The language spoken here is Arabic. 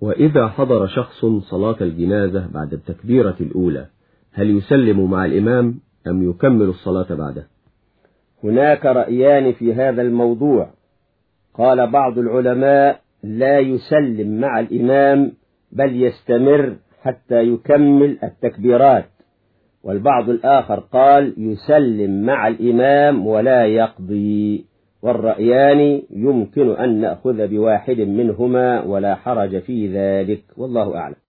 وإذا حضر شخص صلاة الجنازة بعد التكبيرة الأولى هل يسلم مع الإمام أم يكمل الصلاة بعده؟ هناك رأيان في هذا الموضوع. قال بعض العلماء لا يسلم مع الإمام بل يستمر حتى يكمل التكبيرات. والبعض الآخر قال يسلم مع الإمام ولا يقضي. والرأيان يمكن أن نأخذ بواحد منهما ولا حرج في ذلك والله أعلم.